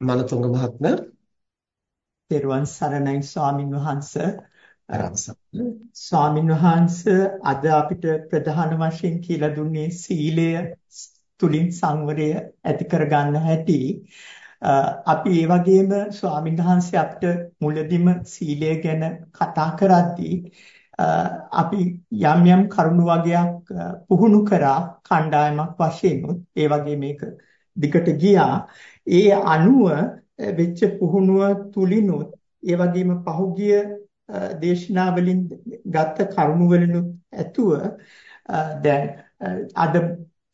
මනතුංග මහත්මයා තෙරුවන් සරණයි ස්වාමින් වහන්සේ. ස්වාමින් වහන්සේ අද අපිට ප්‍රධාන වශයෙන් කියලා දුන්නේ සීලය තුලින් සංවරය ඇති කරගන්න හැටි. අපි ඒ වගේම ස්වාමින් වහන්සේ අපිට මුලදිම සීලය ගැන කතා කරද්දී අපි යම් යම් කරුණු වගේක් පුහුණු කරා කණ්ඩායමක් වශයෙන් ඒ වගේ මේක දිගට ගියා ඒ අනුව වෙච්ච පුහුණුව තුලිනුත් ඒ වගේම පහුගිය දේශනා වලින් ගත්ත කරුණු වලිනුත් ඇතුව දැන් අද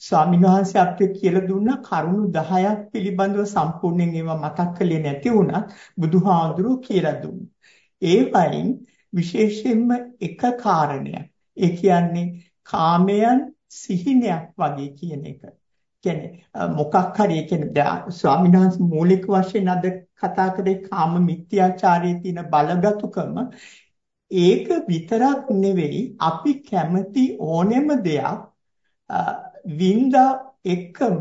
ස්වාමීන් වහන්සේ අපිට කියලා දුන්න කරුණු 10ක් පිළිබඳව සම්පූර්ණයෙන් ඒවා මතක් කළේ නැති වුණත් බුදුහාඳුරු කියලා දුන්නා. ඒ වයින් විශේෂයෙන්ම එක කාරණයක්. ඒ කියන්නේ කාමයන් සිහිනයක් වගේ කියන එක. කියන්නේ මොකක් හරි ඒ කියන්නේ ස්වාමීන් වහන්සේ මූලික වශයෙන් අද කතා කරේ කාම මිත්‍යාචාරයේ තියෙන බලගතුකම. ඒක විතරක් නෙවෙයි අපි කැමති ඕනෙම දෙයක් වින්දා එකම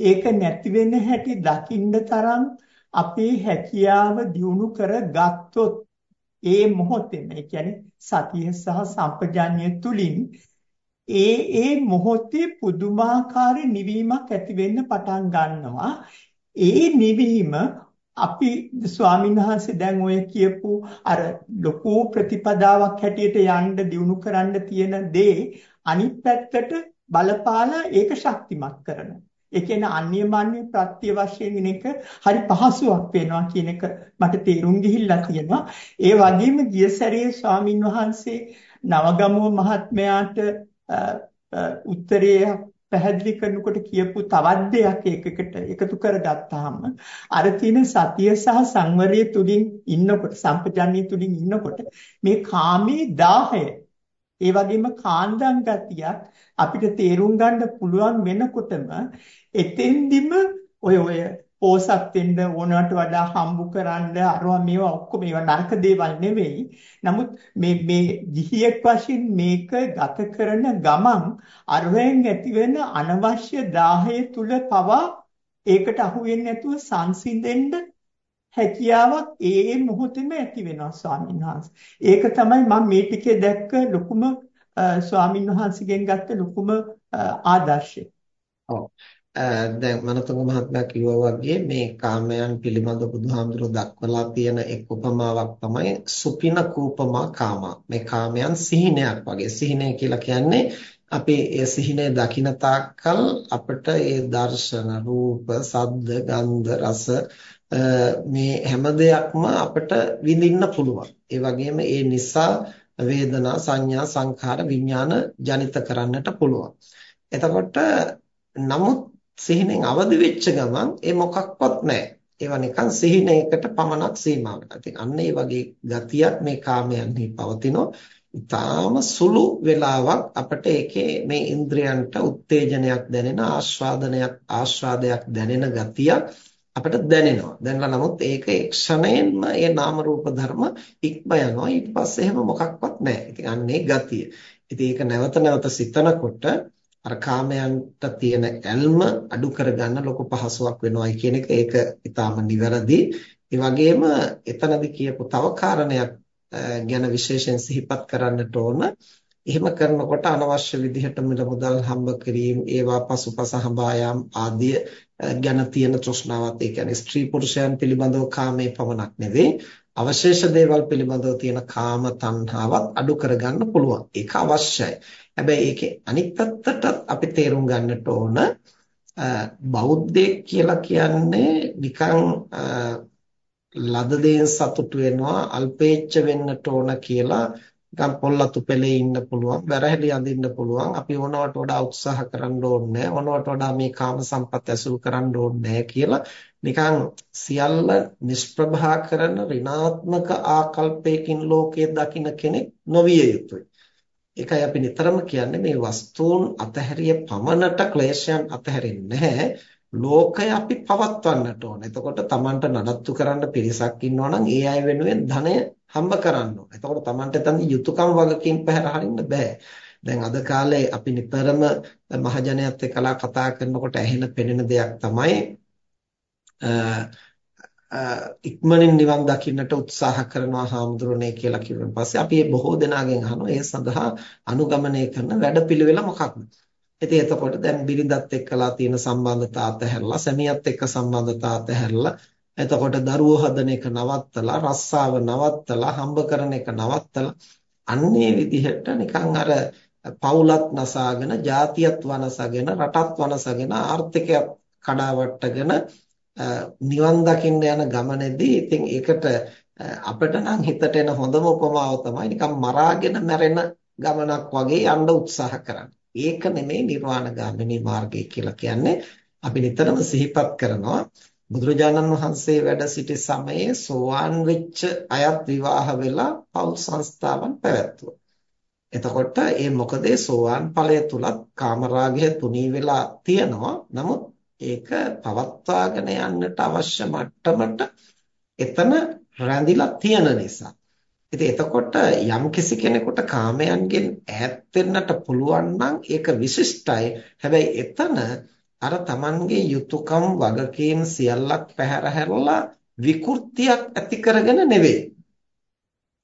ඒක නැති වෙන හැටි දකින්න තරම් අපේ හැකියාව දියුණු කරගත්තොත් ඒ මොහොතේම ඒ කියන්නේ සතිය සහ සම්පජාඤ්ඤය තුලින් ඒ ඒ මොහොතේ පුදුමාකාර නිවීමක් ඇති වෙන්න පටන් ගන්නවා. ඒ නිවීම අපි ස්වාමීන් වහන්සේ දැන් ඔය කියපු අර ලොකු ප්‍රතිපදාවක් හැටියට යන්න දිනු කරන්න තියෙන දේ අනිත් පැත්තට බලපාලා ඒක ශක්තිමත් කරනවා. ඒ කියන්නේ අන්‍යමන්‍ය ප්‍රත්‍ය වශයෙන් එක හරි පහසුවක් වෙනවා කියන එක මට තේරුම් ගිහිල්ලා තියෙනවා. ඒ වගේම ගිය සැරේ ස්වාමින් වහන්සේ නවගමුව මහත්මයාට උත්තරේ පැහැදිලි කරනකොට කියපු තවත් දෙයක් ඒකකට එකතු කරගත්තාම අර තියෙන සතිය සහ සංවරය තුලින් ඉන්නකොට සම්පජන්ණිය තුලින් ඉන්නකොට මේ කාමේ 10 ඒ වගේම කාන්දම් ගතියක් අපිට තේරුම් ගන්න පුළුවන් වෙනකොටම එතෙන්දිම ඔය ඔය පෝසත් වෙන්න ඕනවට වඩා හම්බු කරන්න අරවා මේවා ඔක්කොම ඒවා නරක දේවල් නෙවෙයි. නමුත් මේ මේ ගිහියෙක් වශයෙන් මේක ගත කරන ගමන් අරවෙන් ඇති වෙන අනවශ්‍ය දාහය තුල පවා ඒකට අහු වෙන්නේ නැතුව සංසිඳෙන්න හැකියාවක් ඒ මොහොතේම ඇති වෙනවා ස්වාමීන් වහන්සේ. ඒක තමයි මම මේ ටිකේ දැක්ක ලොකුම ස්වාමීන් වහන්සේගෙන් ගත්ත ලොකුම ආදර්ශය. ඔව්. දැන් මනතුංග මහත්මයා කිව්වා වගේ මේ කාමයන් පිළිබඳ බුදුහාමුදුරුවෝ දක්වලා තියෙන එක් උපමාවක් තමයි සුපින කූපමා කාමා. මේ කාමයන් සිහිනයක් වගේ. සිහිනය කියලා කියන්නේ අපි ඒ සිහිනය දකින තාක්කල් අපිට ඒ දර්ශන, රූප, සද්ද, ගන්ධ, රස මේ හැම දෙයක්ම අපිට විඳින්න පුළුවන්. ඒ වගේම ඒ නිසා වේදනා, සංඥා, සංඛාර, විඥාන ජනිත කරන්නට පුළුවන්. එතකොට නමුත් සිහිනෙන් අවදි වෙච්ච ගමන් ඒ මොකක්වත් නැහැ. ඒවා නිකන් සිහිනයකට පමණක් සීමා වෙනවා. ඉතින් අන්න ඒ වගේ ගතියක් මේ කාමයන්හි පවතිනවා. ඊටාම සුළු වෙලාවක් අපිට ඒකේ මේ ඉන්ද්‍රයන්ට උත්තේජනයක් දැනෙන ආස්වාදනයක් ආස්වාදයක් දැනෙන ගතියක් අපිට දැනෙනවා. දැනලා නමුත් ඒක ක්ෂණයෙන්ම ඒ නාම රූප ධර්ම ඉක්ම යනවා. ඊට පස්සේ එහෙම මොකක්වත් නැහැ. ඉතින් අන්නේ ගතිය. ඉතින් ඒක නැවත නැවත සිතනකොට අර කාමයන්ට තියෙන ඇල්ම අඩු කරගන්න ලොකු පහසුවක් වෙනවයි කියන එක ඒක ඊටාම නිවැරදි. ඒ වගේම එතනදී කියපු තව කාරණයක් ගැන විශේෂයෙන් සිහිපත් කරන්නට ඕන. එහෙම කරනකොට අනවශ්‍ය විදිහට මිල මුදල් හම්බ කිරීම, ඒවා පසුපස හඹා යාම ආදී ගැන තියෙන තෘෂ්ණාවත් ඒ කියන්නේ ස්ත්‍රී පුරුෂයන් පිළිබඳව කාමයේ පමණක් නෙවෙයි අවශේෂ දේවල් පිළිබඳව තියෙන කාම තණ්හාවත් අඩු කරගන්න පුළුවන්. ඒක අවශ්‍යයි. හැබැයි ඒකේ අනිත් පැත්තට අපි තේරුම් ගන්නට ඕන බෞද්ධයෙක් කියලා කියන්නේ නිකන් ලද දේෙන් සතුටු වෙනවා අල්පේච්ඡ වෙන්නට ඕන කියලා නිකන් පොල්ලතු පෙළේ ඉන්න පුළුවන් වැරහැලි අඳින්න පුළුවන් අපි ඕනවට වඩා උත්සාහ කරන්න ඕනේ ඕනවට වඩා මේ කාම සම්පත් ඇසුරු කරන්න ඕනේ කියලා නිකන් සියල්ල නිෂ්ප්‍රභා කරන ඍණාත්මක ආකල්පයකින් ලෝකයේ දකින්න කෙනෙක් නොවිය යුතුයි ඒකයි අපි නිතරම කියන්නේ මේ වස්තුන් අතහැරිය පමණට ක්ලේශයන් අතහැරෙන්නේ නැහැ. ලෝකය අපි පවත්වන්නට ඕන. එතකොට Tamanට නඩත්තු කරන්න පිරිසක් ඉන්නවා නම් ඒ අය වෙනුවෙන් ධනය හම්බ කරන්න ඕන. එතකොට Tamanට එතන යුතුයකම් වගකීම් පැහැර හරින්න බෑ. දැන් අද කාලේ අපි නිතරම මහජනයත් එක්කලා කතා කරනකොට ඇහෙන පෙනෙන දෙයක් තමයි ඉක්මනින් නිවන් දකින්නට උත්සාහ කරනවා හාමුදුරනේ කියලා කිව්වන් පස්සේ අපි බොහෝ දෙනාගෙන් අහනවා ඒ සඳහා අනුගමනය කරන වැඩපිළිවෙල මොකක්ද? ඉතින් එතකොට දැන් බිරිඳත් එක්කලා තියෙන සම්බන්ධතා අතහැරලා සැමියාත් එක්ක සම්බන්ධතා අතහැරලා එතකොට දරුවෝ හදන එක නවත්තලා රස්සාව නවත්තලා හම්බ කරන එක නවත්තලා අන්නේ විදිහට නිකන් අර පවුලත් නසාගෙන ජාතියත් වනසගෙන රටත් වනසගෙන ආර්ථිකයත් කඩාවට්ටගෙන නිවන් දකින්න යන ගමනේදී ඉතින් ඒකට අපිට නම් හිතට එන හොඳම උපමාව තමයි නිකන් මරාගෙන මැරෙන ගමනක් වගේ යන්න උත්සාහ කරන්නේ. ඒක නෙමෙයි නිර්වාණ ගාමිනී මාර්ගය කියලා කියන්නේ. අපි නිතරම සිහිපත් කරනවා බුදුරජාණන් වහන්සේ වැඩ සිටි සමයේ සෝවාන් වෙච්ච අයත් විවාහ වෙලා පෞල් සංස්ථාවන් පැවැත්වුවා. එතකොට ඒ මොකද සෝවාන් ඵලය තුලත් කාමරාගය තුනී වෙලා තියෙනවා. නමුත් ඒක පවත්වාගෙන යන්නට අවශ්‍ය මට්ටමට එතන රැඳිලා තියෙන නිසා. ඉතින් එතකොට යම් කිසි කෙනෙකුට කාමයන්ගෙන් ඈත් වෙන්නට පුළුවන් නම් ඒක විශිෂ්ටයි. හැබැයි එතන අර Tamanගේ යුතුයකම් වගකීම් සියල්ලක් පැහැර හැරලා විකෘතියක් ඇති කරගෙන නෙවෙයි.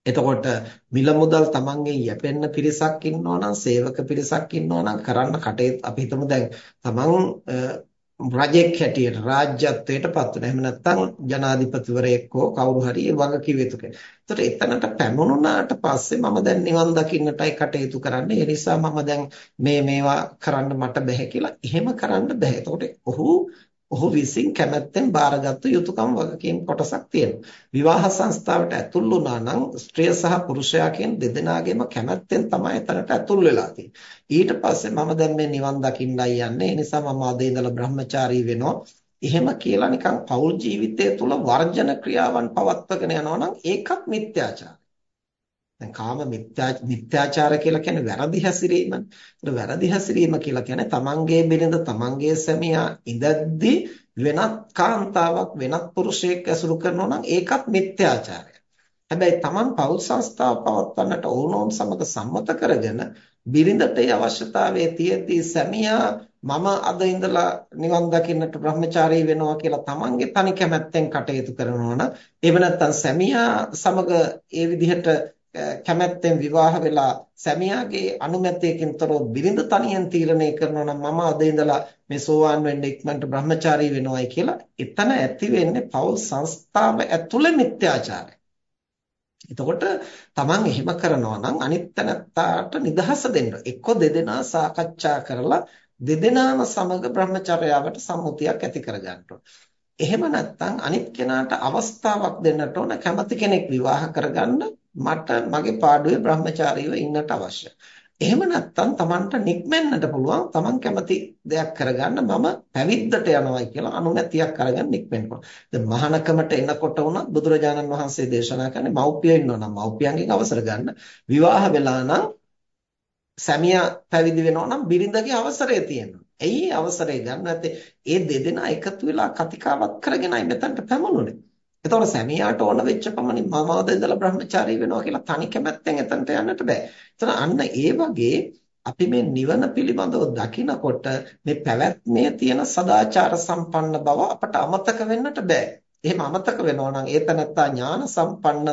එතකොට මිල මුදල් තමන්ගෙන් යැපෙන්න පිරිසක් ඉන්නවා නම් සේවක පිරිසක් ඉන්නවා නම් කරන්න කටයුතු අපි හිතමු දැන් තමන් රජෙක් හැටියට රාජ්‍යත්වයට පත් වෙන. එහෙම නැත්නම් ජනාධිපතිවරයෙක් හෝ කවුරු හරි ඒ වගකීම් යුතු කෙනෙක්. ඒතර එතනට පැමුණුනාට පස්සේ මම දැන් නිවන් දකින්නටයි කටයුතු කරන්නේ. ඒ නිසා මම දැන් මේ මේවා කරන්න මට බැහැ කියලා එහෙම කරන්න බැහැ. එතකොට ඔහු ඔහු විසින් කැමැත්තෙන් බාරගත්තු යුතුයකම් වගකීම් කොටසක් තියෙනවා. විවාහ සංස්ථාවට ඇතුල් වුණා නම් ස්ත්‍රිය සහ පුරුෂයා කියන දෙදෙනාගේම කැමැත්තෙන් තමයි එතනට ඇතුල් වෙලා තියෙන්නේ. ඊට පස්සේ මම දැන් මේ නිවන් දකින්නයි යන්නේ. ඒ නිසා මම අද ඉඳලා බ්‍රහ්මචාරී වෙනවා. එහෙම කියලා නිකන් පෞල් ජීවිතය තුළ වර්ජන ක්‍රියාවන් පවත්වගෙන යනවා නම් ඒකත් මිත්‍යාචාරය. දැන් කාම මිත්‍යාචාර කියලා කියන්නේ වැරදි හැසිරීම. ඒත් වැරදි හැසිරීම කියලා කියන්නේ තමන්ගේ බිරිඳ තමන්ගේ සැමියා ඉඳද්දී වෙනත් කාන්තාවක් වෙනත් පුරුෂයෙක් ඇසුරු කරනවා නම් ඒකත් මිත්‍යාචාරය. හැබැයි තමන් පෞල් සංස්ථාව පවත්වන්නට ඕනෝන් සමග සම්මත කරගෙන බිරිඳට අවශ්‍යතාවයේ තියෙද්දී සැමියා මම අද ඉඳලා නිවන් දකින්නට බ්‍රහ්මචාරී වෙනවා කියලා තමන්ගේ තනි කැමැත්තෙන් කටයුතු කරනවා නම් එහෙම නැත්නම් සැමියා සමග ඒ විදිහට කැමැත්තෙන් විවාහ වෙලා සැමියාගේ අනුමැතියකින් තොරව බිරිඳ තනියෙන් තීරණය කරනවා නම් මම අද ඉඳලා මේ සෝවාන් වෙන්න ඉක්මනට බ්‍රහ්මචාරී වෙනවයි කියලා එතන ඇති වෙන්නේ පෞල් සංස්ථාව ඇතුළේ මිත්‍යාචාරය. එතකොට තමන් එහෙම කරනවා නම් අනිත් තැනත්තාට නිදහස දෙන්න. එක්ක දෙදෙනා සාකච්ඡා කරලා දෙදෙනාම සමග බ්‍රහ්මචර්යාවට සම්මුතියක් ඇති කරගන්න එහෙම නැත්නම් අනිත් කෙනාට අවස්ථාවක් දෙන්නට ඕන කැමති කෙනෙක් විවාහ කරගන්න මට මගේ පාඩුවේ බ්‍රහ්මචාරීව ඉන්නට අවශ්‍යයි. එහෙම නැත්නම් Tamanට නික්මෙන්නට පුළුවන් Taman කැමති දෙයක් කරගන්න මම පැවිද්දට යනවායි කියලා අනුමැතියක් අරගෙන නික්මෙන්න පුළුවන්. දැන් මහානකමට එනකොට උනත් බුදුරජාණන් වහන්සේ දේශනා කරන්නේ මව්පියෝ ඉන්නවා නම් මව්පියන්ගෙන් අවසර ගන්න. විවාහ වෙලා නම් සැමියා පැවිදි වෙනවා නම් බිරිඳගේ අවසරය තියෙනවා. ඇයි අවසරය ගන්න නැත්තේ? ඒ දෙදෙනා එකතු වෙලා කතිකාවත් කරගෙනයි මෙතනට පැමුණුනේ. එතකොට සැමියාට ඕන වෙච්ච පමණින් මම අද ඉඳලා බ්‍රහ්මචාරී වෙනවා කියලා තනි කැමැත්තෙන් එතනට යන්නට බෑ. එතන අන්න ඒ වගේ අපි මේ නිවන පිළිබඳව දකිනකොට මේ පැවැත්මේ තියෙන සදාචාර සම්පන්න බව අපට අමතක වෙන්නට බෑ. එහෙම අමතක වෙනවා නම් ඒ තනත්තා ඥාන සම්පන්න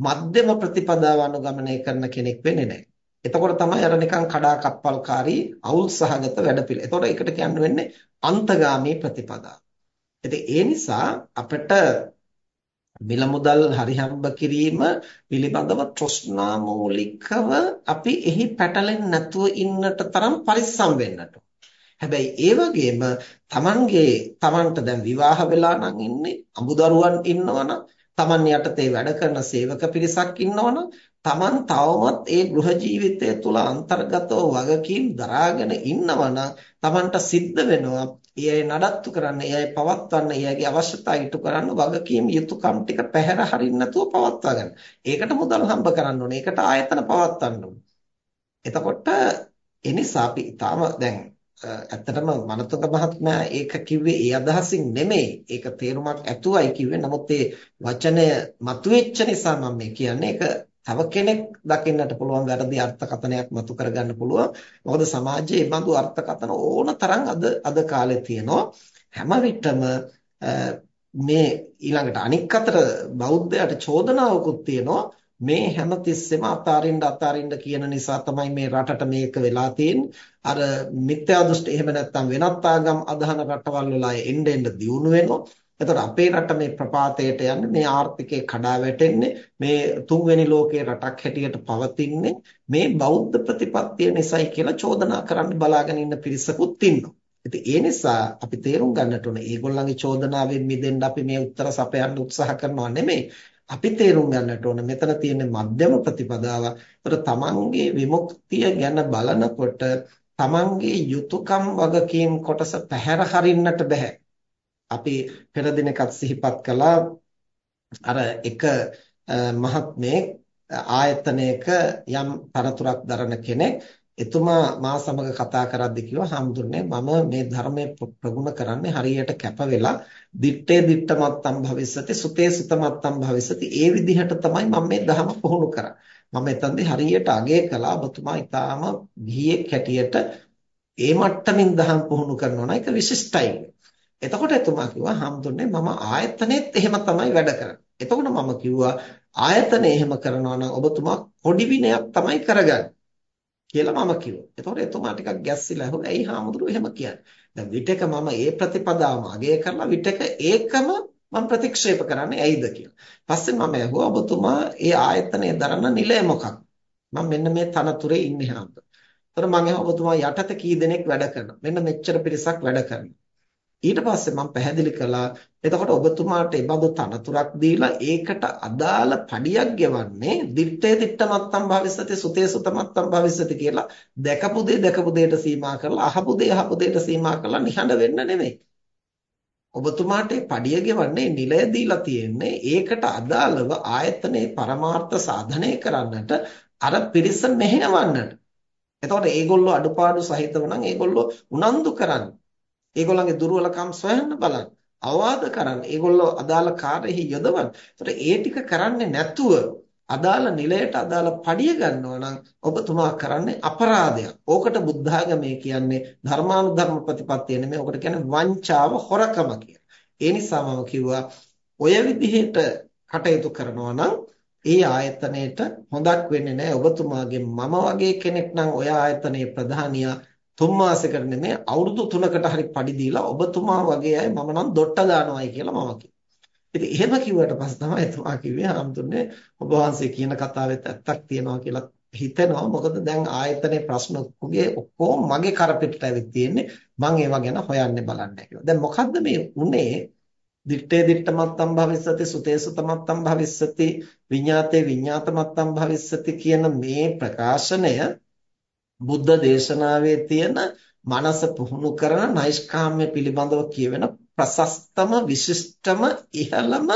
මධ්‍යම ප්‍රතිපදාව අනුගමනය කරන කෙනෙක් වෙන්නේ නැහැ. එතකොට තමයි අර නිකන් කඩාකප්පල්කාරී අවුල් සහගත වැඩපිළිවෙල. එතකොට ඒකට කියන්න වෙන්නේ අන්තගාමී ප්‍රතිපදාව. ඉතින් ඒ නිසා අපිට මිල මුදල් හරිහම්බ කිරීම පිළිබඳව තෘෂ්ණා මූලිකව අපි එහි පැටලෙන්නේ නැතුව ඉන්නට තරම් පරිස්සම් වෙන්නට. හැබැයි ඒ වගේම Tamanගේ Tamanට දැන් විවාහ වෙලා නම් ඉන්නේ අමුදරුවන් ඉන්නවනම් Taman යටතේ වැඩ කරන සේවක පිරිසක් ඉන්නවනම් Taman තවමත් ඒ ගෘහ ජීවිතය තුළ අන්තර්ගතව වගකීම් දරාගෙන ඉන්නවනම් Tamanට සිද්ධ වෙනවා ඒ අය නඩත්තු කරන්න, ඒ අය පවත්වන්න, ඒ අයගේ අවශ්‍යතා ඉටු කරන්න වගකීම් යුතුයකම් ටික පැහැර හරින්න නැතුව පවත්වා ගන්න. ඒකට මුදල් හම්බ කරන්න ඕනේ. ඒකට ආයතන පවත්වන්න ඕනේ. එතකොට ඒ නිසා අපි ඊටාම දැන් ඇත්තටම මනතුංග මහත්මයා ඒක කිව්වේ ඒ අදහසින් නෙමෙයි. ඒක තේරුමක් ඇතුවයි කිව්වේ. නමුත් ඒ වචනය මතුවෙච්ච නිසා මම මේ කියන්නේ ඒක තව කෙනෙක් දකින්නට පුළුවන් වැරදි අර්ථකථනයක් මතු කරගන්න පුළුවන්. මොකද සමාජයේ මේ බඳු අර්ථකථන ඕන තරම් අද අද කාලේ තියෙනවා. හැම විටම මේ ඊළඟට අනික් අතට බෞද්ධයාට චෝදනාවකුත් තියෙනවා මේ හැම තිස්සෙම අතාරින්න අතාරින්න කියන නිසා තමයි මේ රටට මේක වෙලා තියෙන්නේ. අර මිත්‍යා දෘෂ්ටි එහෙම නැත්නම් වෙනත් ආගම් අදහන රටවල් වල එන්න එන්න දියුණු වෙනවා. එතකොට අපේ රට මේ ප්‍රපාතයට යන්නේ මේ ආර්ථිකය කඩා වැටෙන්නේ මේ තුන්වෙනි ලෝකයේ රටක් හැටියට පවතින්නේ මේ බෞද්ධ ප්‍රතිපත්තිය නිසායි කියලා චෝදනා කරන්න බලාගෙන ඉන්න පිරිසකුත් ඉන්නවා. ඉතින් ඒ නිසා අපි තේරුම් ගන්නට ඕනේ මේගොල්ලන්ගේ චෝදනාවෙන් මිදෙන්න අපි මේ උත්තර සපයන්න උත්සාහ කරනවා නෙමෙයි. අපි තේරුම් ගන්නට ඕන මෙතන තියෙන මධ්‍යම ප්‍රතිපදාව. ඒතර තමන්ගේ විමුක්තිය ගැන බලනකොට තමන්ගේ යුතුයකම් වගකීම් කොටස පැහැර හරින්නට බෑ. අපි පෙර දිනකත් සිහිපත් කළා. අර එක මහත්මේ ආයතනයක යම් තරතුරක් දරන කෙනෙක් එතුමා මා සමග කතා කරද්දී කිව්වා හාමුදුරනේ මම මේ ධර්මයේ ප්‍රගුණ කරන්නේ හරියට කැප වෙලා දිත්තේ දිත්තමත්තම් භවිස්සති සුතේ සුතමත්තම් භවිස්සති. ඒ විදිහට තමයි මම මේ ධර්ම පුහුණු කරන්නේ මම එතනදී හරියට අගය කළා. ඔබතුමා ඊටාම ගිහියෙක් හැටියට ඒ මට්ටමින් ධර්ම පුහුණු කරනවා නම් ඒක විශිෂ්ටයි. එතකොට එතුමා කිව්වා හාමුදුරනේ මම ආයතනෙත් එහෙම තමයි වැඩ කරන්නේ එතකොට මම කිව්වා ආයතනය එහෙම කරනවා නම් ඔබතුමා පොඩි විනයක් තමයි කරගන්නේ කියලා මම කිව්වා. එතකොට එතුමා ටිකක් ගැස්සිලා ඇහුවා ඇයි හාමුදුරුවෝ එහෙම කියන්නේ? දැන් විටක මම ඒ ප්‍රතිපදාවම අගය කරලා විටක ඒකම මම ප්‍රතික්ෂේප කරන්නේ ඇයිද කියලා. පස්සේ මම ඇහුවා ඔබතුමා ඒ ආයතනයේ දරන නිලය මොකක්ද? මම මෙන්න මේ තනතුරේ ඉන්නේ හාමුදුරුවෝ. එතකොට මම ඇහුවා ඔබතුමා යටත කී දෙනෙක් වැඩ කරනවා? මෙන්න මෙච්චර පිරිසක් වැඩ කරනවා. ඊට පස්සේ මම පැහැදිලි කළා එතකොට ඔබතුමාට ඒ බඳු තනතුරක් දීලා ඒකට අදාළ පඩියක් ගෙවන්නේ දිත්තේ දිත්තමත්තම් භවිස්සති සුතේ සුතමත්තම් භවිස්සති කියලා දැකපු දේ දැකපු දෙයට සීමා කරලා අහපු දේ අහපු දෙයට සීමා කරලා නිහඬ වෙන්න නෙමෙයි. ඔබතුමාට පඩිය ගෙවන්නේ නිලය දීලා තියෙන්නේ ඒකට අදාළව ආයතනයේ පරමාර්ථ සාධනය කරන්නට අර පිරිස මෙහෙවන්නට එතකොට ඒගොල්ලෝ අඩුපාඩු සහිතව නම් ඒගොල්ලෝ උනන්දු කරන්නේ. ඒගොල්ලන්ගේ දුර්වලකම් සොයන්න බලන්න. අවවාද කරන්න. ඒගොල්ලෝ අදාළ කාර්යෙහි යොදවන්න. ඒතර ඒ ටික කරන්නේ නැතුව අදාළ නිලයට අදාළ පඩිය ගන්නවා නම් ඔබතුමා කරන්නේ අපරාධයක්. ඕකට බුද්ධාගමේ කියන්නේ ධර්මානුධර්ම ප්‍රතිපත්තිය නෙමෙයි. ඕකට කියන්නේ වංචාව හොරකම කියලා. ඒ නිසා මම කිව්වා ඔය විදිහට කටයුතු කරනවා නම් ඒ ආයතනයේට හොඳක් වෙන්නේ නැහැ. ඔබතුමාගේ මම වගේ කෙනෙක් නම් ඔය ආයතනයේ ප්‍රධානියා තුන් මාසයකට නෙමෙයි අවුරුදු 3කට හරි පඩි දීලා ඔබතුමා වගේ අය මම නම් දොට්ට දානවායි කියලා මම කිව්වා. ඉතින් එහෙම කිව්වට පස්සේ තමයි එතුමා කිව්වේ හාමුදුරනේ ඔබ වහන්සේ කියන කතාවෙත් ඇත්තක් තියෙනවා කියලා හිතෙනවා. මොකද දැන් ආයතනයේ ප්‍රශ්න ඔක්කොගේ ඔක්කොම මගේ කරපිටට ඇවිත් තියෙන්නේ. මම ඒවා ගැන හොයන්න බලන්නේ කියලා. දැන් මොකද්ද මේ උනේ? දිත්තේ දිත්තමත්තම් භවිස්සති සුතේ සුතමත්තම් භවිස්සති විඤ්ඤාතේ විඤ්ඤාතමත්තම් භවිස්සති කියන මේ ප්‍රකාශනය බුද්ධ දේශනාවේ තියෙන මනස පුහුණු කරන නෛෂ්කාම්‍ය පිළිබඳව කියවෙන ප්‍රශස්තම විශිෂ්ටම ඉහළම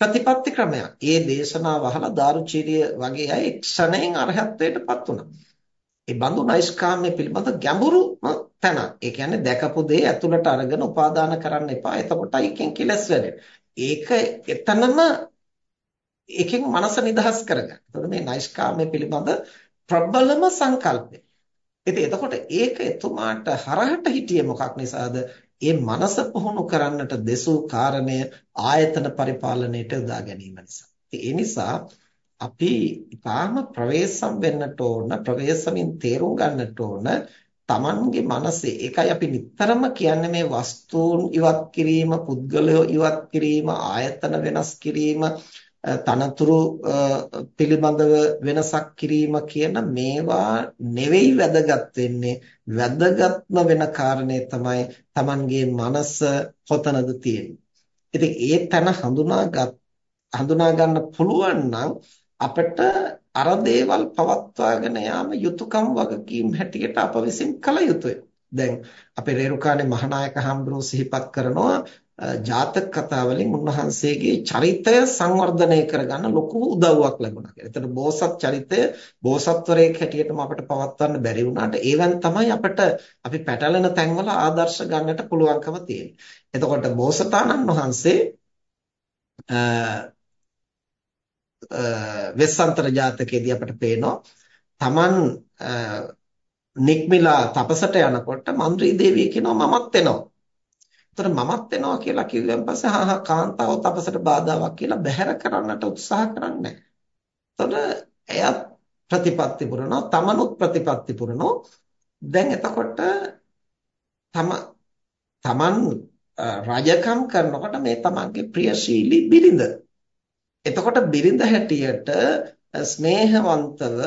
ප්‍රතිපත්ති ක්‍රමයක්. ඒ දේශනාව අහලා දාරුචීරිය වගේ අය ක්ෂණයෙන් අරහත්ත්වයටපත් වුණා. ඒ බඳු නෛෂ්කාම්‍ය පිළිබඳ ගැඹුරු තැන. ඒ කියන්නේ දැකපු දේ ඇතුළට අරගෙන උපාදාන කරන්න එපා. එතකොටයි එකෙන් කෙලස් වැඩෙන්නේ. ඒක එතනම එකෙන් මනස නිදහස් කරගන්න. එතකොට මේ නෛෂ්කාම්‍ය පිළිබඳ ප්‍රබලම සංකල්පය. ඉතින් එතකොට ඒක එතුමාට හරහට හිටියේ මොකක් නිසාද? ඒ මනස පුහුණු කරන්නට දෙසූ කාරණය ආයතන පරිපාලනයට යොදා ගැනීම නිසා. ඒ නිසා අපි ඊටාම ප්‍රවේශම් වෙන්නට ඕන ප්‍රවේශමින් තේරුම් ගන්නට ඕන Tamanගේ මනසේ ඒකයි අපි නිතරම කියන්නේ මේ වස්තුන් ඉවත් කිරීම පුද්ගලයෝ ඉවත් කිරීම ආයතන වෙනස් කිරීම තනතුරු පිළිබඳව වෙනසක් කිරීම කියන මේවා නෙවෙයි වැදගත් වෙන්නේ වැදගත්ම වෙන කාරණේ තමයි Tamanගේ මනස කොතනද තියෙන්නේ. ඉතින් ඒ තැන හඳුනාගත් හඳුනා ගන්න පුළුවන් නම් අපිට අර දේවල් පවත්වාගෙන යාම යුතුයකම් වගකීම් හැටියට අප විසින් කළ යුතුය. දැන් අපේ රේරුකාණේ මහානායක හඳුරෝ සිහිපත් කරනවා ජාතක කතා වලින් උන්වහන්සේගේ චරිතය සංවර්ධනය කරගන්න ලොකු උදව්වක් ලැබුණා කියලා. එතන බෝසත් චරිතය බෝසත්වරයෙක් හැටියටම අපිට පවත්වන්න බැරි වුණාට ඒවෙන් තමයි අපිට අපි පැටලෙන තැන්වල ආදර්ශ ගන්නට පුළුවන්කම තියෙන්නේ. එතකොට බෝසතාණන් වහන්සේ වෙස්සන්තර ජාතකයේදී අපිට පේනවා තමන් නික්මිලා තපසට යනකොට මන්ත්‍රී දේවිය කියනවා මමත් එනවා එතකොට මමත් වෙනවා කියලා කිව්වන් පස්සේ හා හා කාන්තාව තපසට බාධාවක් කියලා බැහැර කරන්නට උත්සාහ කරන්නේ එතකොට එයත් ප්‍රතිපත්ති පුරනවා තමනුත් ප්‍රතිපත්ති පුරනවා. දැන් එතකොට තම තමන් රජකම් කරනකොට මේ තමන්ගේ ප්‍රියශීලී බිරිඳ. එතකොට බිරිඳ හැටියට ස්නේහවන්තව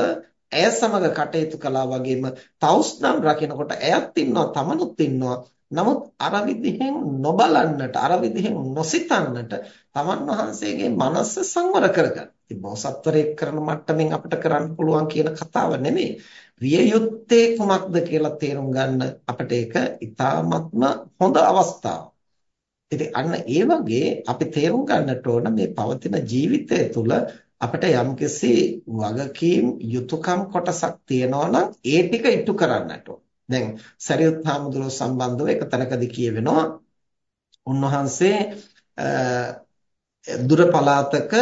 ඇය සමග කටයුතු කළා වගේම තවුස්නම් රකිනකොට ඇයත් ඉන්නවා තමනුත් ඉන්නවා. නමුත් අර විදිහෙන් නොබලන්නට අර විදිහෙන් නොසිතන්නට තමන් වහන්සේගේ මනස සංවර කරගන්න. ඉතින් බෝසත්වරයෙක් කරන මට්ටමින් අපිට කරන්න පුළුවන් කියන කතාව නෙමෙයි. විය යුත්තේ කුමක්ද කියලා තේරුම් ගන්න අපිට ඒක ඉතාමත්ම හොඳ අවස්ථාවක්. ඉතින් අන්න ඒ වගේ අපි තේරුම් ගන්නට ඕන මේ පවතින ජීවිතය තුළ අපිට යම්කිසි වගකීම් යුතුයකම් කොටසක් තියෙනවා නම් ඒ ටික ඉටු කරන්නට ඕන. දැන් සරියුත් හාමුදුරුවෝ සම්බන්ධව එක තැනකදී කියවෙනවා උන්වහන්සේ දුර පළාතක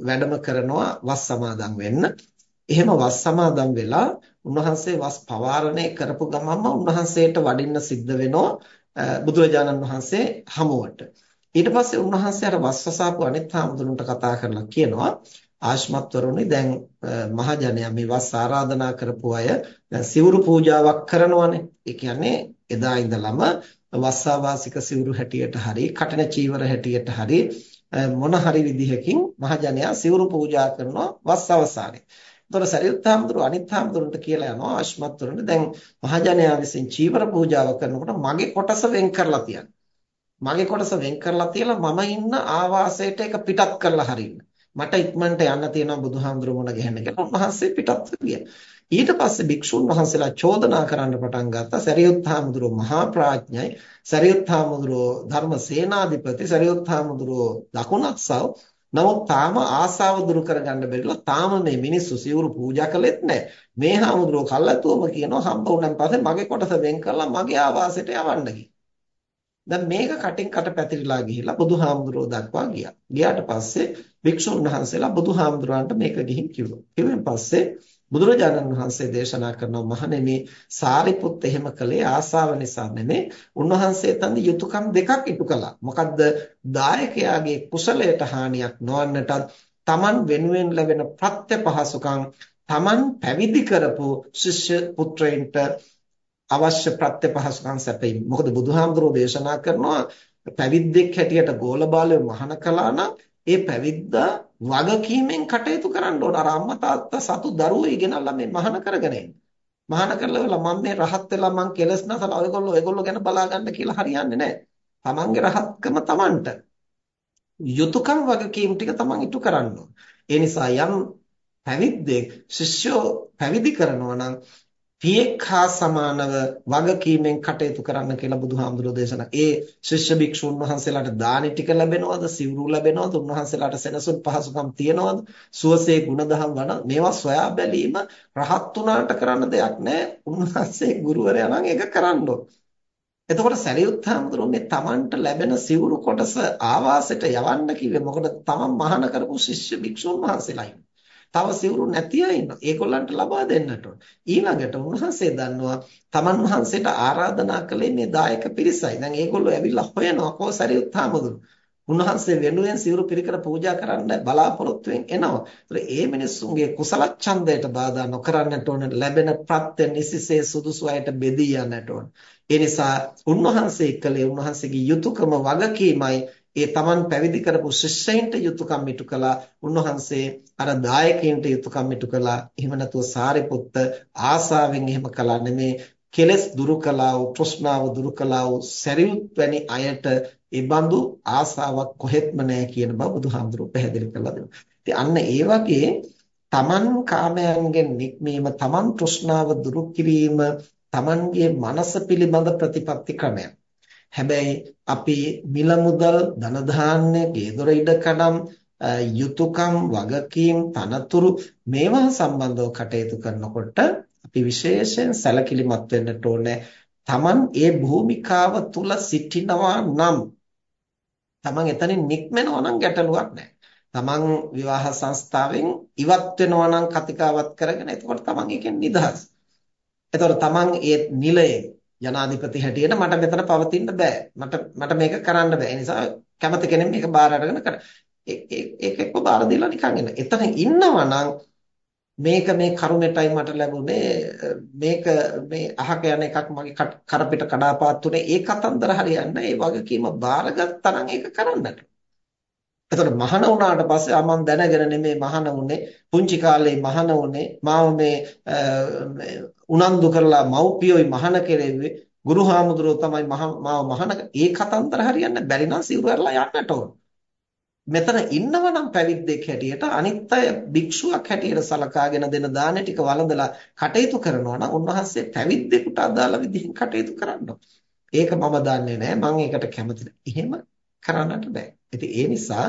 වැඩම කරනවා වස් සමාදන් වෙන්න. එහෙම වස් සමාදන් වෙලා උන්වහන්සේ වස් පවාරණය කරපු ගමන්ම උන්වහන්සේට වඩින්න සිද්ධ වෙනවා බුදුරජාණන් වහන්සේ හමුවට. ඊට පස්සේ උන්වහන්සේ අර වස්වසාපු අනිත් හාමුදුරන්ට කතා කරලා කියනවා ආශ්මත්වරුනි දැන් මහජනයා මේ වස් ආරාධනා කරපු අය දැන් සිවුරු පූජාවක් කරනවානේ. ඒ කියන්නේ එදා ඉඳලම වස්සාවාසික සිවුරු හැටියට හරි කටන චීවර හැටියට හරි මොන හරි විදිහකින් මහජනයා සිවුරු පූජා කරනවා වස් අවසානයේ. එතකොට සරියුත් හාමුදුරුව අනිත් හාමුදුරන්ට කියලා යනවා ආශ්මත්තුරන්ට දැන් මහජනයා විසින් චීවර පූජාව කරනකොට මගේ කොටස වෙන් කරලා තියන්න. මගේ කොටස වෙන් කරලා තියලා මම ඉන්න ආවාසයට ඒක පිටත් කරලා හරින්න. මට ඉක්මනට යන්න තියෙනවා බුදුහාමුදුරුවෝ මොන ගහන්න කියලා. උන්වහන්සේ පිටත් ගියා. ඊට පස්සේ භික්ෂුන් වහන්සේලා චෝදනා කරන්න පටන් ගත්තා. සරියුත් හාමුදුරුවෝ මහා ප්‍රඥයි, සරියුත් හාමුදුරුවෝ ධර්ම සේනාධිපති, සරියුත් හාමුදුරුවෝ දකුණත්සව්. නමුත් තාම ආසාව දුරු කරගන්න බැරිලා තාම මේ මිනිස්සු සිවුරු පූජා කළෙත් නැහැ. මේ හාමුදුරුවෝ කල්ලාතුවම කියනවා හම්බ වුණාන් පස්සේ මගේ කොටස වෙන් කරලා මගේ ආවාසයට යවන්න දැන් මේක කටින් කට පැතිරිලා ගිහිලා බුදුහාමුදුරුවෝ දක්වා ගියා. ගියාට පස්සේ භික්ෂුන් වහන්සේලා බුදුහාමුදුරන්ට මේක ගිහින් කිව්වා. කිව්වෙන් පස්සේ බුදුරජාණන් වහන්සේ දේශනා කරනවා මහණෙනි සාරිපුත් එහෙම කළේ ආසාව නිසා නෙමෙයි. උන්වහන්සේ තන්දි යුතුයකම් දෙකක් ඉටු කළා. මොකද්ද? දායකයාගේ කුසලයට හානියක් නොවන්නටත් Taman වෙනුවෙන් ලැබෙන ප්‍රත්‍ය පහසුකම් Taman පැවිදි කරපු ශිෂ්‍ය පුත්‍රයන්ට අවශ්‍ය ප්‍රත්‍ය පහසුකම් සැපීම. මොකද බුදුහාමුදුරෝ දේශනා කරනවා පැවිද්දෙක් හැටියට ගෝල බාලය මහාන කළා නම් ඒ පැවිද්දා වගකීමෙන් කටයුතු කරන්න ඕන. අර අම්මා තාත්තා සතු දරුවෝ ඉගෙනලා මේ මහාන කරගෙන ඉන්න. මහාන කරලා මම මේ රහත් වෙලා මං කෙලස් නැසලා ඔයගොල්ලෝ ඔයගොල්ලෝ ගැන බලා ගන්න කියලා හරියන්නේ නැහැ. තමන්ගේ රහත්කම තමන්ට. යුතුයකම් වගකීම් ටික තමන් ඉටු කරන්න ඕන. ඒ නිසා යම් පැවිද්දෙක් ශිෂ්‍යෝ පැවිදි කරනවා නම් පියෙක් හා සමානව වගකීමෙන් කටයුතු කරන්න කියලා බුදුහාමුදුරෝ දේශනා. ඒ ශිෂ්‍ය භික්ෂුන් වහන්සේලාට දානි ටික ලැබෙනවද? සිවුරු ලැබෙනවද? උන්වහන්සේලාට සෙනසුන් පහසුකම් තියනවද? සුවසේ ගුණධම් වන මේවා සොයා බැලීම රහත් උනාට කරන්න දෙයක් නෑ. උන්වහන්සේ ගුරුවරයා නම් ඒක කරන්න එතකොට සරියුත් හාමුදුරුවෝ මේ Tamanට ලැබෙන සිවුරු කොටස ආවාසයට යවන්න කිව්වේ මොකද තමන් මහාන කරපු ශිෂ්‍ය භික්ෂුන් වහන්සේලා තව සිවුරු නැති අය ඉන්නවා. ඒගොල්ලන්ට ලබා දෙන්නට ඕන. ඊළඟට උන්වහන්සේ දන්නවා තමන් වහන්සේට ආරාධනා කළේ මේ දායක පිරිසයි. දැන් ඒගොල්ලෝ ඇවිල්ලා හොයනවා කොහොසරියුත් හාමුදුරු. උන්වහන්සේ වෙනුවෙන් සිවුරු පිරිකර පූජා කරන්න බලාපොරොත්තුෙන් එනවා. ඒතර ඒ මිනිස්සුන්ගේ කුසල ඡන්දයට බාධා නොකරන්නට ඕන ලැබෙන ප්‍රත්‍ය නිසිසේ සුදුසු අයට බෙදී යන්නට ඕන. ඒ නිසා උන්වහන්සේ කළේ උන්වහන්සේගේ යුතුයකම වගකීමයි ඒ Taman පැවිදි කරපු ශිෂ්‍යයින්ට යුතුයකම් ඉටු කළා. උන්වහන්සේ අර දායකයින්ට යුතුයකම් ඉටු කළා. එහෙම නැතුව සාරිපුත්ත ආසාවෙන් එහෙම කළා නෙමේ. කෙලස් දුරු කළා වූ තෘෂ්ණාව දුරු කළා වූ සරියුත් වැනි අයට ඒ බඳු ආසාවක් කොහෙත්ම නැහැ කියන බව බුදුහාමුදුරුවෝ පැහැදිලි කරලා දෙනවා. ඉතින් අන්න ඒ වගේ තමන් කාමයන්ගෙන් නික්මීම තමන් තෘෂ්ණාව දුරු කිරීම තමන්ගේ මනස පිළිබඳ ප්‍රතිපත්ති ක්‍රමයක්. හැබැයි අපි මිල මුදල් ධන ධාන්‍ය ගේදොර ඉඩකඩම් යුතුයකම් වගකීම් තනතුරු මේවා සම්බන්ධව කටයුතු කරනකොට අපි විශේෂයෙන් සැලකිලිමත් වෙන්නට ඕනේ. Taman ඒ භූමිකාව තුල සිටිනවා නම් Taman එතනින් නික්මෙනවා නම් ගැටලුවක් නැහැ. Taman විවාහ සංස්ථාවෙන් ඉවත් වෙනවා නම් කතිකාවත් කරගෙන එතකොට Taman එකෙන් නිදහස්. එතකොට Taman ඒ නිලයේ ජනාධිපති හැටියට මට මෙතන පවතින්න බෑ. මට මට මේක කරන්න බෑ. ඒ නිසා කැමති කෙනෙක් මේක බාර අරගෙන කර. ඒක එක්ක බාර දීලා නිකන් ඉන්න. එතන ඉන්නවා නම් මේක මේ කරුමෙටයි මට ලැබුණේ මේක මේ අහක යන එකක් මගේ කරපිට කඩාපාත්තුනේ ඒ කතන්දර හරියන්නේ ඒ වගකීම බාරගත්තා නම් ඒක කරන්නට. එතකොට මහාන වුණාට පස්සේ ආ මම දැනගෙන නෙමෙයි මහාන වුනේ පුංචි කාලේ මහාන වුනේ මාව මේ උනන්දු කරලා මව්පියෝයි මහාන කෙරෙව්වේ ගුරුහාමුදුරුවෝ තමයි මාව මහාන ඒ කතන්දර හරියන්නේ බැරි නම් සිවුරු ඇරලා යන්නට ඕන. මෙතන ඉන්නවනම් පැවිද්දෙක් හැටියට අනිත් අය භික්ෂුවක් හැටියට සලකාගෙන දෙන දාන ටික වළඳලා කටයුතු කරනවා නම් උන්වහන්සේ පැවිද්දෙකුට අදාළ විදිහින් කටයුතු කරනවා. ඒක මම දන්නේ නැහැ. මම ඒකට කැමති එහෙම කරන්නට බෑ. ඉතින් ඒ නිසා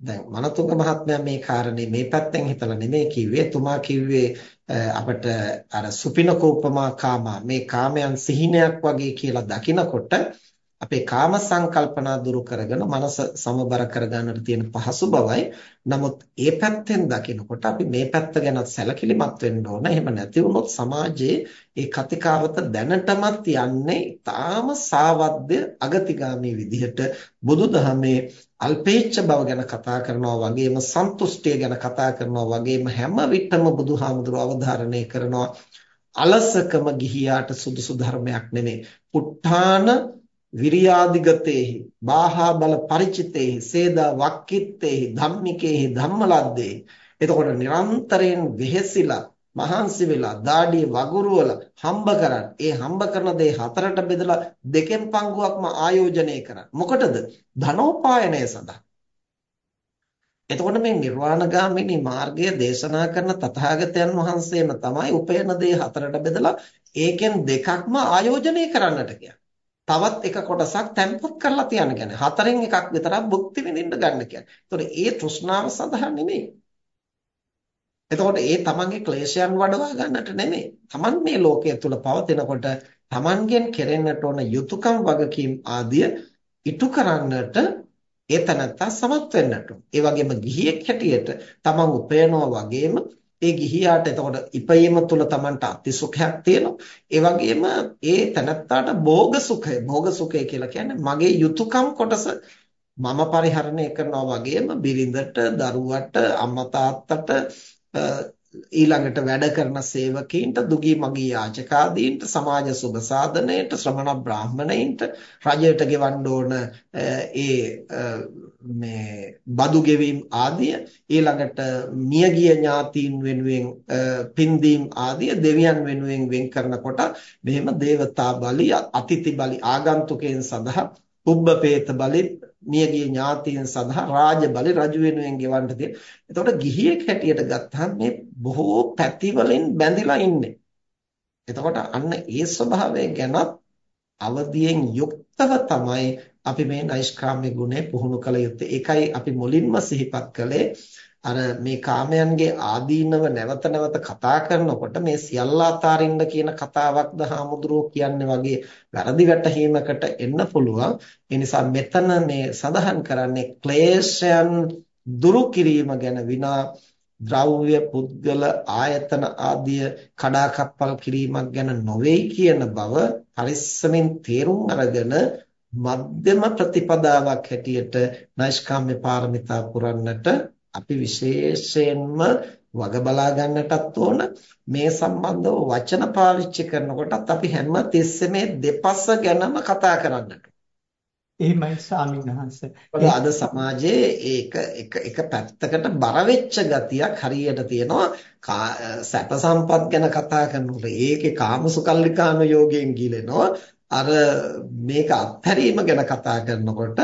දැන් මනතුංග මහත්මයා මේ කාරණේ මේ පැත්තෙන් හිතලා නෙමෙයි කිව්වේ. එතුමා කිව්වේ අපිට අර සුපිනකෝපමා කාමා මේ කාමයන් සිහිනයක් වගේ කියලා දකිනකොට අපේ කාම සංකල්පනා දුරු කරගෙන මනස සමබර කරගන්නට තියෙන පහසු බවයි. නමුත් ඒ පැත්තෙන් දකිනකොට අපි මේ පැත්ත ගැන සැලකිලිමත් වෙන්න ඕන. එහෙම නැති වුණොත් සමාජයේ ඒ කතිකාවත දැනටමත් යන්නේ ඊටාම සාවද්‍ය අගතිගාමී විදිහට බුදුදහමේ අල්පේච්ඡ බව ගැන කතා කරනවා වගේම සන්තුෂ්ටිය ගැන කතා කරනවා වගේම හැම විටම බුදුහාමුදුරුව අවධාරණය කරනවා අලසකම ගිහියාට සුදුසු ධර්මයක් නෙමෙයි. පුට්ඨාන විරියාදිගතේහි බාහා බල ಪರಿචිතේහි සේදා වක්කිත්තේහි ධම්මිකේහි ධම්මලද්දේ එතකොට නිරන්තරයෙන් වෙහෙසිලා මහන්සි වෙලා දාඩිය වගුරුවල හම්බ කරන් ඒ හම්බ කරන දේ හතරට බෙදලා දෙකෙන් පංගුවක්ම ආයෝජනය කරන් මොකටද? ධනෝපායනය සඳහා. එතකොට මේ නිර්වාණගාමිනී මාර්ගය දේශනා කරන තථාගතයන් වහන්සේම තමයි උපයන දේ හතරට බෙදලා ඒකෙන් දෙකක්ම ආයෝජනය කරන්නට කියන්නේ. තවත් එක කොටසක් තැන්පත් කරලා තියන්න කියන්නේ. හතරෙන් එකක් විතරක් භුක්ති විඳින්න ගන්න කියන්නේ. ඒතකොට ඒ තෘෂ්ණාව සඳහා නෙමෙයි. එතකොට ඒ තමන්ගේ ක්ලේශයන් වඩවා ගන්නට නෙමෙයි. තමන් මේ ලෝකයේ තුල පවතිනකොට තමන්ගෙන් කෙරෙන්නට ඕන යුතුයකම් වගකීම් ආදිය ඉටු කරන්නට ඒ තනත්තා සමත් වෙන්නට ඕන. ඒ වගේම ගිහියෙක් හැටියට තමන් උපයනවා වගේම ඒ ගිහියාට එතකොට ඉපයීම තුල Tamanට අතිසුඛයක් තියෙනවා. ඒ වගේම ඒ තනත්තාට භෝග සුඛය, භෝග සුඛය කියලා කියන්නේ මගේ යුතුයකම් කොටස මම පරිහරණය කරනවා වගේම බිරිඳට, දරුවට, අම්මා තාත්තට ඊළඟට වැඩ කරන සේවකීන්ට දුගී මගී යාචකාදීන්ට සමාජ සුබ සාධනයට ශ්‍රමණ බ්‍රාහමණයින්ට රජයට ගෙවන්න ඕන ඒ මේ බදු ගෙවීම් ආදිය ඊළඟට මියගිය ඥාතීන් වෙනුවෙන් පින්දීම් ආදිය දෙවියන් වෙනුවෙන් වෙන් කරනකොට මෙහෙම දේවතා බලි අතිථි බලි ආගන්තුකයන් සඳහා පුබ්බපේත බලි මියගිය ඥාතීන් සඳහා රාජ බලි රජු වෙනුවෙන් ගෙවන්න තියෙන. එතකොට ගිහියෙක් හැටියට ගත්තහම මේ බොහෝ පැති වලින් බැඳිලා ඉන්නේ. එතකොට අන්න ඒ ස්වභාවය ගැනත් අවදියෙන් යුක්තව තමයි අපි මේ නෛෂ්ක්‍රාම්‍ය ගුණය පුහුණු කළ යුත්තේ. ඒකයි අපි මුලින්ම සිහිපත් කළේ අර මේ කාමයන්ගේ ආදීනව නැවත නැවත කතා කරනකොට මේ සියල්ල අතාරින්න කියන කතාවක්ද හාමුදුරුවෝ කියන්නේ වගේ වැරදි වැටහීමකට එන්න පුළුවන්. ඒ නිසා මෙතන මේ සඳහන් කරන්නේ ක්ලේශයන් දුරු කිරීම ගැන විනා ද්‍රව්‍ය පුද්ගල ආයතන ආදිය කඩාකප්පල් කිරීමක් ගැන නොවේයි කියන බව පරිස්සමින් තේරුම් අරගෙන මධ්‍යම ප්‍රතිපදාවක් හැටියට නෛෂ්කාම්‍ය පාරමිතා පුරන්නට අපි විශේෂයෙන්ම වග බලා ගන්නටත් ඕන මේ සම්බන්ධව වචන පාවිච්චි කරනකොටත් අපි හැම තිස්සෙම දෙපස ගැනම කතා කරන්නට. එහෙමයි ස්වාමීන් වහන්සේ. අද සමාජයේ ඒක එක එක පැත්තකට බර වෙච්ච ගතියක් හරියට තියෙනවා සැප සම්පත් ගැන කතා කරනකොට ඒකේ කාමසුකල්ලිකාන යෝගයෙන් ගිලෙනවා අර මේක අත්හැරීම ගැන කතා කරනකොට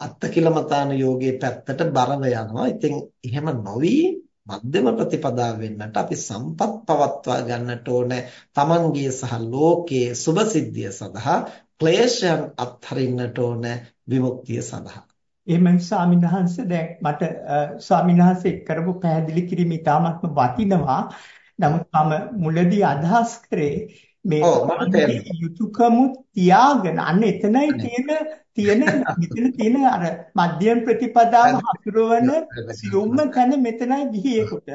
අත්තකිලමතාන යෝගයේ පැත්තට බරව යනවා. ඉතින් එහෙම නොවි මධ්‍යම ප්‍රතිපදාව වෙන්නට අපි සම්පත් පවත්වා ගන්නට ඕනේ. Tamanගේ සහ ලෝකයේ සුභසිද්ධිය සඳහා ක්ලේශයන් අත්හරින්නට ඕනේ විමුක්තිය සඳහා. එහෙමයි ස්වාමීන් වහන්සේ දැන් මට ස්වාමීන් වහන්සේ කරපු පැහැදිලි කිරීම ඉතාමත්ම වටිනවා. නමුත් මම මුලදී අදහස් කරේ මේ යුතුයකමුත් තියාගෙන අන්න එතනයි තියෙන තියෙන මෙතන තියෙන අර මධ්‍යම ප්‍රතිපදාව හසුරවන සියුම්ම තැන මෙතනයි ගිහියෙකුට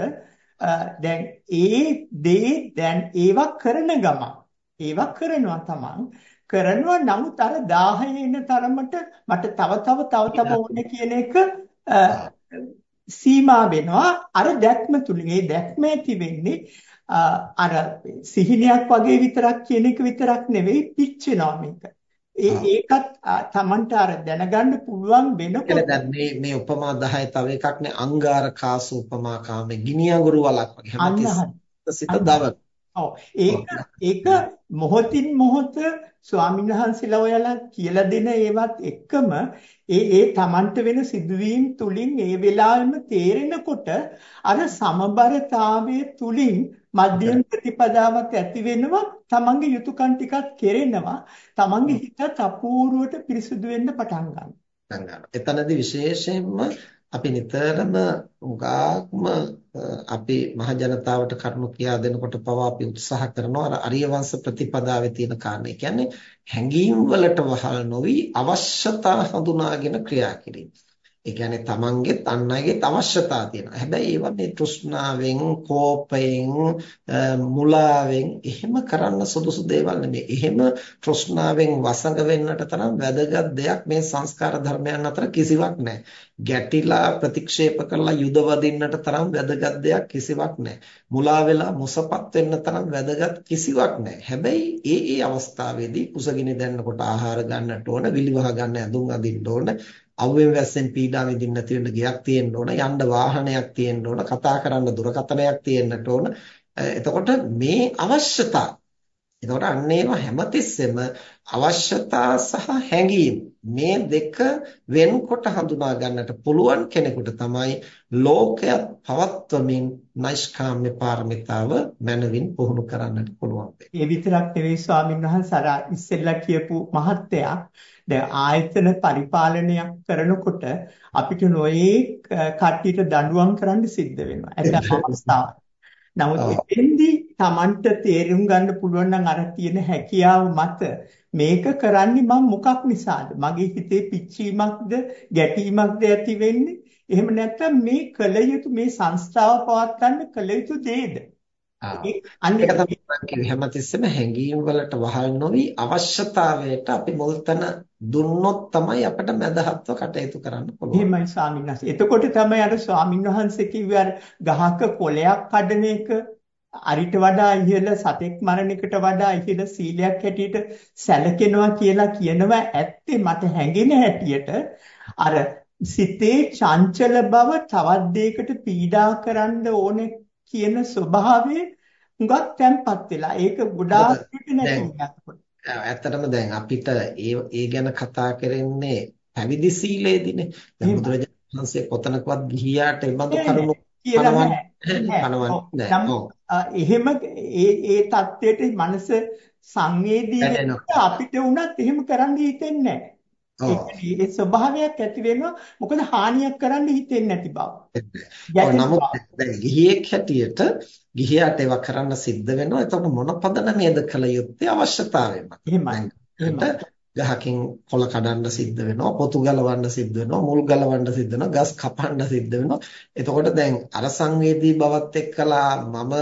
දැන් ඒ දේ දැන් ඒවා කරන ගමන් ඒවා කරනවා තමන්. කරනවා නමුත් අර 10 එන තරමට මට තව තව තව තව ඕනේ කියන එක සීමා වෙනවා. අර දැක්ම තුලින් ඒ දැක්ම ඇති වෙන්නේ අර සිහිනයක් වගේ විතරක් කියන එක විතරක් නෙවෙයි පිච්චෙනවා මේක. ඒ ඒකත් Tamanට අර දැනගන්න පුළුවන් වෙනකොට දැන් මේ මේ උපමා 10 තව එකක් නේ අංගාර කාසු උපමා කාමේ ගිනි අඟුරු වලක් වගේ හැමතිස්සෙම සිත දවන. ඔව්. ඒක ඒක මොහොතින් මොහොත ස්වාමීන් වහන්සේලා ඔයාලා කියලා දෙන ඒවත් එක්කම ඒ ඒ Tamanට වෙන සිදුවීම් තුලින් ඒ වෙලාවෙම තේරෙනකොට අර සමබරතාවයේ තුලින් මධ්‍යම ප්‍රතිපදාවක් ඇති වෙනවා. Tamanගේ යුතුයකම් ටිකක් කෙරෙනවා. Tamanගේ හිතත් අපූර්වට පිරිසුදු වෙන්න පටන් ගන්නවා. එතනදී විශේෂයෙන්ම අපි නිතරම උගාක්ම අපි මහ ජනතාවට කරුණු කියා දෙනකොට පවා අපි උත්සාහ කරනවා අර අරිය වංශ ප්‍රතිපදාවේ තියෙන කාරණේ. කියන්නේ හැඟීම් වලට වහල් නොවි අවශ්‍යතා හඳුනාගෙන ක්‍රියා කිරීම. ඒ කියන්නේ තමන්ගෙත් අන් අයගෙත් අවශ්‍යතා තියෙනවා. හැබැයි ඒවා මේ තෘෂ්ණාවෙන්, කෝපයෙන්, මුලාවෙන් එහෙම කරන්න සුදුසු දේවල් නෙමෙයි. එහෙම තෘෂ්ණාවෙන් වසඟ වෙන්නට තරම් වැදගත් දෙයක් මේ සංස්කාර ධර්මයන් අතර කිසිවක් නැහැ. ගැටිලා ප්‍රතික්ෂේප කරලා යුද වදින්නට තරම් වැදගත් දෙයක් කිසිවක් නැහැ. මුලා වෙලා මුසපත් වෙන්න තරම් වැදගත් කිසිවක් නැහැ. හැබැයි ඒ ඒ අවස්ථාවේදී කුසගිනි දැන්නකොට ආහාර ගන්නට ඕන, විලිවහ ගන්න ඇඳුම් අඳින්න ඕන, අවුවෙන් වැස්සෙන් පීඩා විඳින්න නැති වෙන්න ගයක් තියෙන්න ඕන යන්න වාහනයක් තියෙන්න ඕන කතා කරන්න දුරකථනයක් තියෙන්නට ඕන එතකොට මේ අවශ්‍යතා එතකොට අන්න ඒවා හැමතිස්සෙම අවශ්‍යතා සහ හැඟීම් මේ දෙක වෙන්කොට හඳුනා ගන්නට පුළුවන් කෙනෙකුට තමයි ලෝකයක් පවත්වමින් නෛෂ්කාම්‍ය පාරමිතාව මනවින් පුහුණු කරන්නට පුළුවන් වෙන්නේ. ඒ විතරක් නෙවෙයි ස්වාමීන් වහන්සේ අර ඉස්සෙල්ලා කියපු මහත්තයා දැන් ආයතන පරිපාලනයක් කරනකොට අපිට නොයේ කට්ටියට දඬුවම් කරන්න සිද්ධ වෙනවා. ඇත්තම අවස්ථාවක්. නමුත් එතෙන්දී Tamanට තේරුම් ගන්න පුළුවන් නම් අර තියෙන හැකියාව මත මේක කරන්නේ මම මොකක් නිසාද? මගේ හිතේ පිච්චීමක්ද, ගැටීමක්ද ඇති වෙන්නේ? එහෙම නැත්නම් මේ කල යුතු මේ සංස්ථාව පවත්වන්න කල යුතු දේද? අන්න ඒක තමයි මම කිව්වේ හැමතිස්සෙම හැඟීම් වලට වහල් නොවි අවශ්‍යතාවයට අපි මුල්තන දුන්නොත් තමයි අපිට මදහත්ව කටයුතු කරන්න පුළුවන්. එහෙමයි ස්වාමීන් වහන්සේ. එතකොට තමයි අර ස්වාමීන් වහන්සේ කිව්වේ අර ගහක කොලයක් කඩන එක අරිට වඩා ඉහළ සතෙක් මරණයකට වඩා ඉහළ සීලයක් හැටියට සැලකෙනවා කියලා කියනවා ඇත්තේ මට හැඟෙන හැටියට අර සිතේ චංචල බව තවත් දෙයකට පීඩා කරන්න ඕනේ කියන ස්වභාවයේ හුඟක් තැම්පත් වෙලා. ඒක ගොඩාක් පිට නැති ඇත්තටම දැන් අපිට ඒ ඒ ගැන කතා කරන්නේ පැවිදි සීලේදීනේ. දැන් බුදුරජාණන් වහන්සේ කොතනකවත් ගිහියාට ඒ බඳු කරුණු එහෙම ඒ ඒ தത്വෙට මනස සංවේදී අපිට උනත් එහෙම කරන්න හිතෙන්නේ නැහැ. ඒ ස්වභාවයක් ඇති වෙනවා මොකද හානියක් කරන්න හිතෙන්නේ නැති බව. නමුත් දැන් ගිහියෙක් හැටියට ගිහියාට ඒවා කරන්න සිද්ධ වෙනවා. එතකොට මොන පදනමේද කළ යුත්තේ අවශ්‍යතාවයම. එහෙමයි. ගහකින් කොළ කඩන්න සිද්ධ වෙනවා, පොතු ගලවන්න සිද්ධ වෙනවා, මුල් ගලවන්න සිද්ධ වෙනවා, ගස් කපන්න සිද්ධ වෙනවා. එතකොට දැන් අර සංවේදී බවත් එක්කලා මම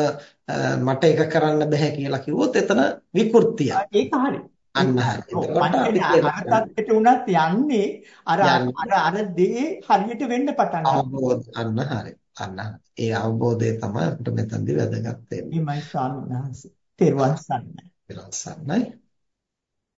මට ඒක කරන්න බෑ කියලා කිව්වොත් එතන විකෘතියක්. ඒක හරියි. අන්න හරි. එතකොට උනත් යන්නේ අර අර අර දේ හරියට වෙන්න පටන් අවබෝධ අන්න හරි. අන්න ඒ අවබෝධය තමයි අපිට මෙතනදී වැදගත් වෙන්නේ. එimai ස්වාමීන් වහන්සේ. තෙරුවන් සරණයි. තෙරුවන් සරණයි.